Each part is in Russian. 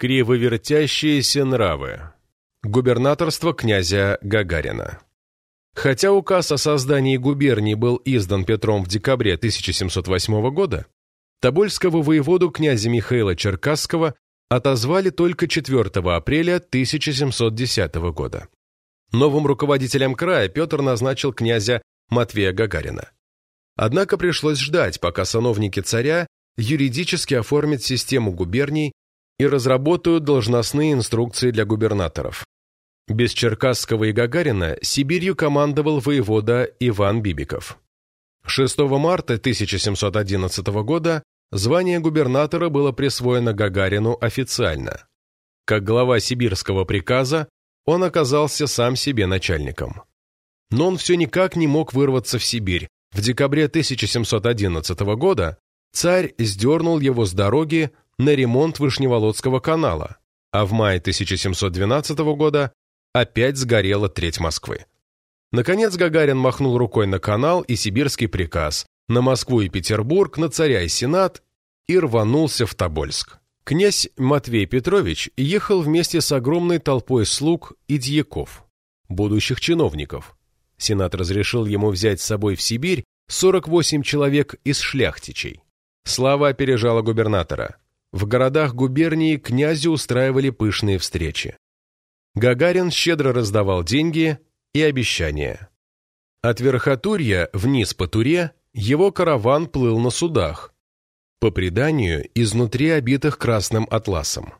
Кривовертящиеся нравы. Губернаторство князя Гагарина. Хотя указ о создании губернии был издан Петром в декабре 1708 года, Тобольского воеводу князя Михаила Черкасского отозвали только 4 апреля 1710 года. Новым руководителем края Петр назначил князя Матвея Гагарина. Однако пришлось ждать, пока сановники царя юридически оформят систему губерний и разработают должностные инструкции для губернаторов. Без Черкасского и Гагарина Сибирью командовал воевода Иван Бибиков. 6 марта 1711 года звание губернатора было присвоено Гагарину официально. Как глава сибирского приказа, он оказался сам себе начальником. Но он все никак не мог вырваться в Сибирь. В декабре 1711 года царь сдернул его с дороги на ремонт Вышневолодского канала, а в мае 1712 года опять сгорела треть Москвы. Наконец Гагарин махнул рукой на канал и сибирский приказ, на Москву и Петербург, на царя и сенат и рванулся в Тобольск. Князь Матвей Петрович ехал вместе с огромной толпой слуг и дьяков, будущих чиновников. Сенат разрешил ему взять с собой в Сибирь 48 человек из шляхтичей. Слава опережала губернатора. В городах губернии князю устраивали пышные встречи. Гагарин щедро раздавал деньги и обещания. От Верхотурья вниз по Туре его караван плыл на судах, по преданию, изнутри обитых красным атласом.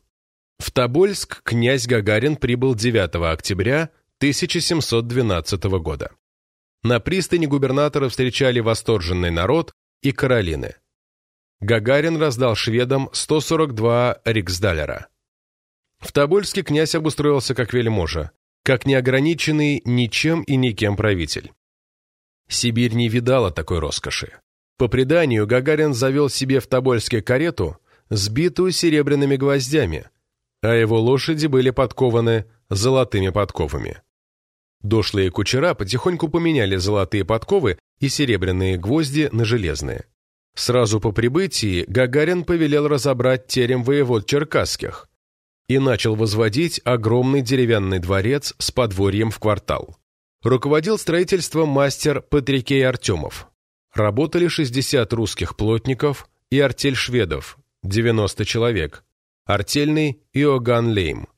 В Тобольск князь Гагарин прибыл 9 октября 1712 года. На пристани губернатора встречали восторженный народ и Каролины. Гагарин раздал шведам 142 риксдалера. В Тобольске князь обустроился как вельможа, как неограниченный ничем и никем правитель. Сибирь не видала такой роскоши. По преданию, Гагарин завел себе в Тобольске карету, сбитую серебряными гвоздями, а его лошади были подкованы золотыми подковами. Дошлые кучера потихоньку поменяли золотые подковы и серебряные гвозди на железные. Сразу по прибытии Гагарин повелел разобрать терем воевод черкасских и начал возводить огромный деревянный дворец с подворьем в квартал. Руководил строительством мастер Патрикей Артемов. Работали 60 русских плотников и артель шведов, 90 человек, артельный Иоганн Лейм.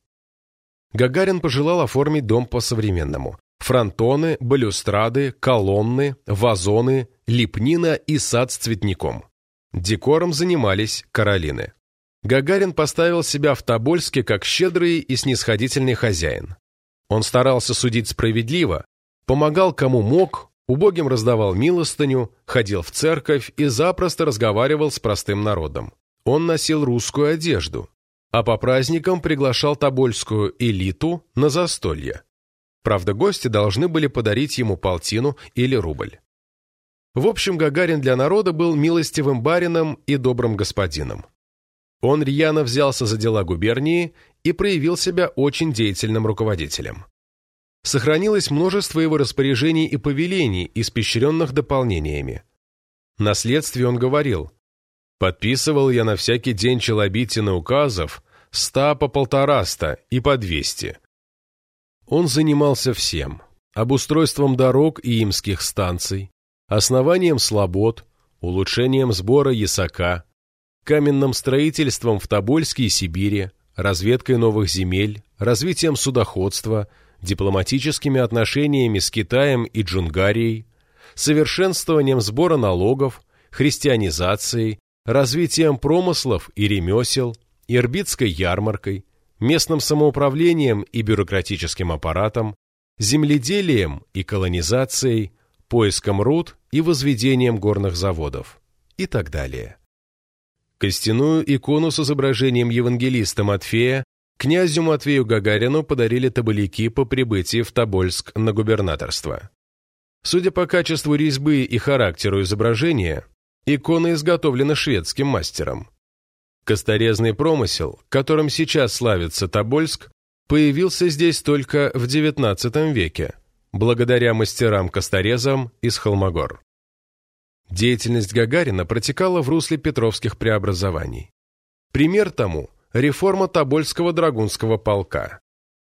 Гагарин пожелал оформить дом по-современному. Фронтоны, балюстрады, колонны, вазоны, лепнина и сад с цветником. Декором занимались Каролины. Гагарин поставил себя в Тобольске как щедрый и снисходительный хозяин. Он старался судить справедливо, помогал кому мог, Убогим раздавал милостыню, ходил в церковь и запросто разговаривал с простым народом. Он носил русскую одежду, а по праздникам приглашал тобольскую элиту на застолье. Правда, гости должны были подарить ему полтину или рубль. В общем, Гагарин для народа был милостивым барином и добрым господином. Он рьяно взялся за дела губернии и проявил себя очень деятельным руководителем сохранилось множество его распоряжений и повелений, испещренных дополнениями. На следствии он говорил, «Подписывал я на всякий день челобитины указов ста по полтораста и по двести». Он занимался всем – обустройством дорог и имских станций, основанием слобод, улучшением сбора ясака, каменным строительством в Тобольске и Сибири, разведкой новых земель, развитием судоходства – дипломатическими отношениями с Китаем и Джунгарией, совершенствованием сбора налогов, христианизацией, развитием промыслов и ремесел, ирбитской ярмаркой, местным самоуправлением и бюрократическим аппаратом, земледелием и колонизацией, поиском руд и возведением горных заводов и так далее. Костяную икону с изображением евангелиста Матфея Князю Матвею Гагарину подарили табаляки по прибытии в Тобольск на губернаторство. Судя по качеству резьбы и характеру изображения, икона изготовлена шведским мастером. Косторезный промысел, которым сейчас славится Тобольск, появился здесь только в XIX веке, благодаря мастерам-косторезам из Холмогор. Деятельность Гагарина протекала в русле петровских преобразований. Пример тому реформа Тобольского драгунского полка.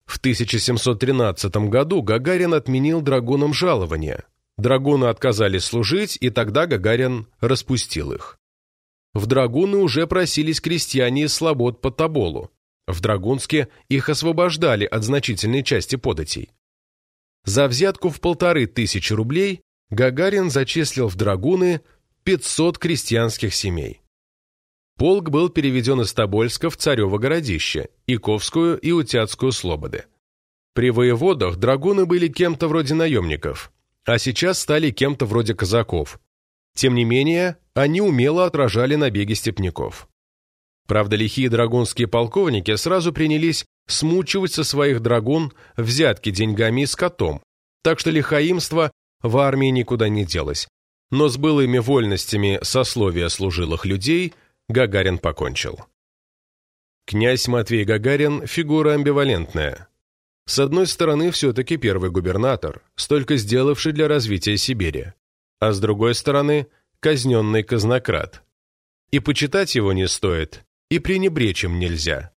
В 1713 году Гагарин отменил драгунам жалования. Драгуны отказались служить, и тогда Гагарин распустил их. В драгуны уже просились крестьяне из слобод по Тоболу. В Драгунске их освобождали от значительной части податей. За взятку в полторы тысячи рублей Гагарин зачислил в драгуны 500 крестьянских семей. Полк был переведен из Тобольска в Царево городище, Иковскую и Утятскую слободы. При воеводах драгуны были кем-то вроде наемников, а сейчас стали кем-то вроде казаков. Тем не менее, они умело отражали набеги степняков. Правда, лихие драгунские полковники сразу принялись смучивать со своих драгун взятки деньгами и скотом, так что лихаимство в армии никуда не делось. Но с былыми вольностями сословия служилых людей Гагарин покончил. Князь Матвей Гагарин – фигура амбивалентная. С одной стороны, все-таки первый губернатор, столько сделавший для развития Сибири, а с другой стороны – казненный казнократ. И почитать его не стоит, и пренебречь им нельзя.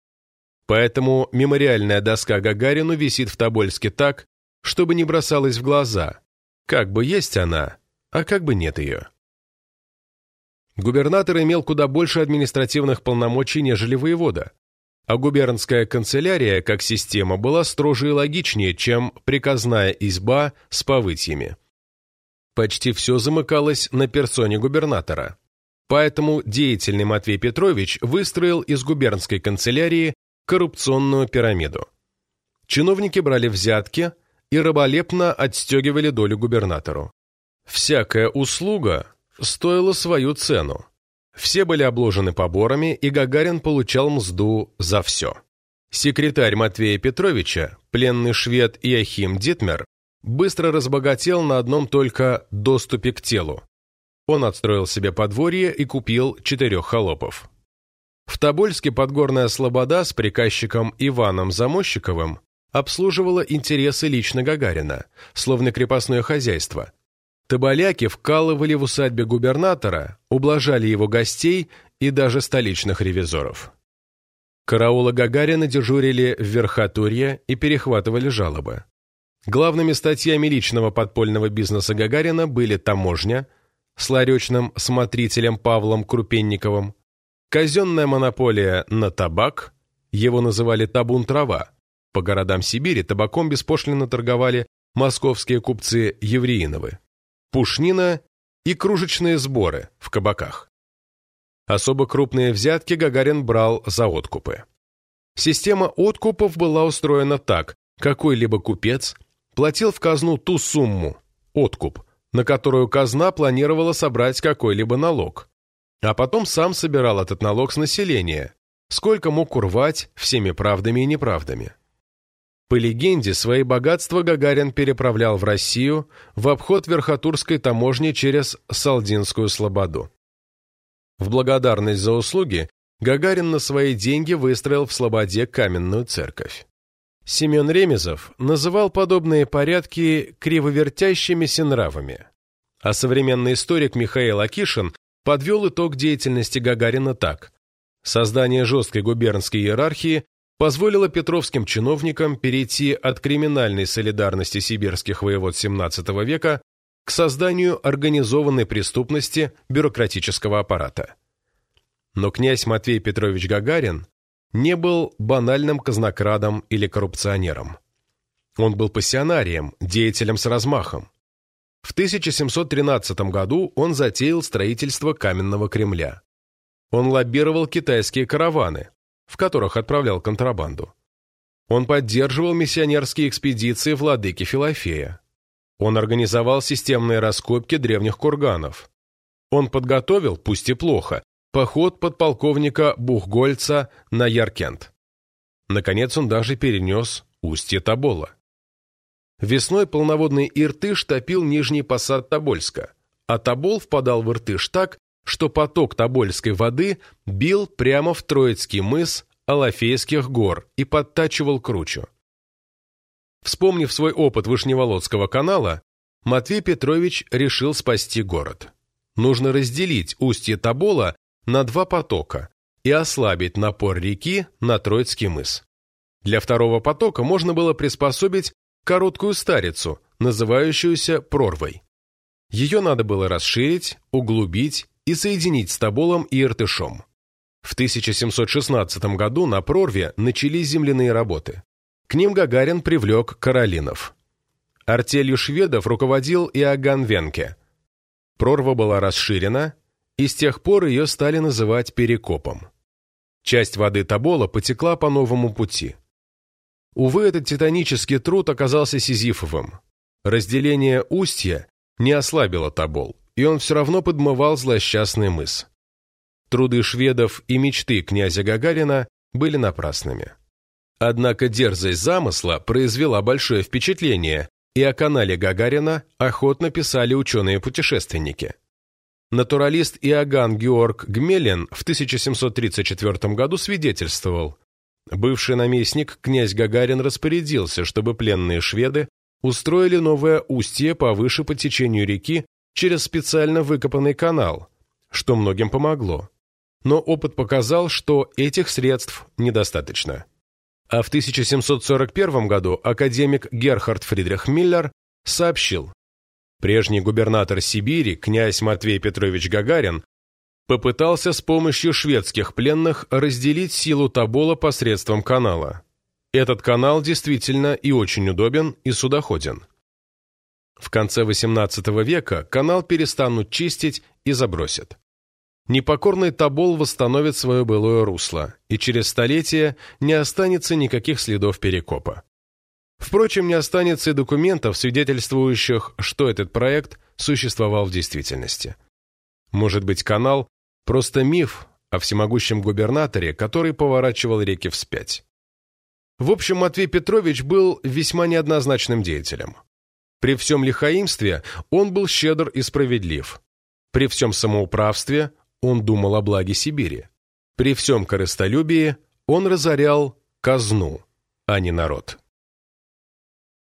Поэтому мемориальная доска Гагарину висит в Тобольске так, чтобы не бросалась в глаза. Как бы есть она, а как бы нет ее. Губернатор имел куда больше административных полномочий, нежели воевода, а губернская канцелярия, как система, была строже и логичнее, чем приказная изба с повытьями. Почти все замыкалось на персоне губернатора. Поэтому деятельный Матвей Петрович выстроил из губернской канцелярии коррупционную пирамиду. Чиновники брали взятки и раболепно отстегивали долю губернатору. Всякая услуга стоила свою цену. Все были обложены поборами, и Гагарин получал мзду за все. Секретарь Матвея Петровича, пленный швед Иохим Дитмер, быстро разбогател на одном только доступе к телу. Он отстроил себе подворье и купил четырех холопов. В Тобольске подгорная слобода с приказчиком Иваном Замощиковым обслуживала интересы лично Гагарина, словно крепостное хозяйство. Тоболяки вкалывали в усадьбе губернатора, ублажали его гостей и даже столичных ревизоров. Караулы Гагарина дежурили в Верхотурье и перехватывали жалобы. Главными статьями личного подпольного бизнеса Гагарина были таможня – с ларечным смотрителем Павлом Крупенниковым, казенная монополия на табак, его называли табун-трава, по городам Сибири табаком беспошлино торговали московские купцы Евреиновы, пушнина и кружечные сборы в кабаках. Особо крупные взятки Гагарин брал за откупы. Система откупов была устроена так, какой-либо купец платил в казну ту сумму, откуп, на которую казна планировала собрать какой-либо налог. А потом сам собирал этот налог с населения, сколько мог урвать всеми правдами и неправдами. По легенде, свои богатства Гагарин переправлял в Россию в обход Верхотурской таможни через Салдинскую Слободу. В благодарность за услуги Гагарин на свои деньги выстроил в Слободе каменную церковь. Семен Ремезов называл подобные порядки кривовертящимися нравами, а современный историк Михаил Акишин подвел итог деятельности Гагарина так. Создание жесткой губернской иерархии позволило петровским чиновникам перейти от криминальной солидарности сибирских воевод XVII века к созданию организованной преступности бюрократического аппарата. Но князь Матвей Петрович Гагарин не был банальным казнокрадом или коррупционером. Он был пассионарием, деятелем с размахом. В 1713 году он затеял строительство каменного Кремля. Он лоббировал китайские караваны, в которых отправлял контрабанду. Он поддерживал миссионерские экспедиции владыки Филофея. Он организовал системные раскопки древних курганов. Он подготовил, пусть и плохо, поход подполковника Бухгольца на Яркент. Наконец он даже перенес устье Тобола. Весной полноводный Иртыш топил нижний посад Тобольска, а Тобол впадал в Иртыш так, что поток тобольской воды бил прямо в Троицкий мыс Алафейских гор и подтачивал кручу. Вспомнив свой опыт Вышневолодского канала, Матвей Петрович решил спасти город. Нужно разделить устье Тобола на два потока, и ослабить напор реки на Троицкий мыс. Для второго потока можно было приспособить короткую старицу, называющуюся прорвой. Ее надо было расширить, углубить и соединить с Тоболом и Иртышом. В 1716 году на прорве начались земляные работы. К ним Гагарин привлек Каролинов. Артелью шведов руководил Иоганн Венке. Прорва была расширена, и с тех пор ее стали называть Перекопом. Часть воды Тобола потекла по новому пути. Увы, этот титанический труд оказался сизифовым. Разделение устья не ослабило Тобол, и он все равно подмывал злосчастный мыс. Труды шведов и мечты князя Гагарина были напрасными. Однако дерзость замысла произвела большое впечатление, и о канале Гагарина охотно писали ученые-путешественники. Натуралист Иоганн Георг Гмелен в 1734 году свидетельствовал, бывший наместник князь Гагарин распорядился, чтобы пленные шведы устроили новое устье повыше по течению реки через специально выкопанный канал, что многим помогло. Но опыт показал, что этих средств недостаточно. А в 1741 году академик Герхард Фридрих Миллер сообщил, прежний губернатор Сибири, князь Матвей Петрович Гагарин, попытался с помощью шведских пленных разделить силу Тобола посредством канала. Этот канал действительно и очень удобен и судоходен. В конце XVIII века канал перестанут чистить и забросят. Непокорный Тобол восстановит свое былое русло, и через столетия не останется никаких следов перекопа. Впрочем, не останется и документов, свидетельствующих, что этот проект существовал в действительности. Может быть, канал – просто миф о всемогущем губернаторе, который поворачивал реки вспять. В общем, Матвей Петрович был весьма неоднозначным деятелем. При всем лихаимстве он был щедр и справедлив. При всем самоуправстве он думал о благе Сибири. При всем корыстолюбии он разорял казну, а не народ.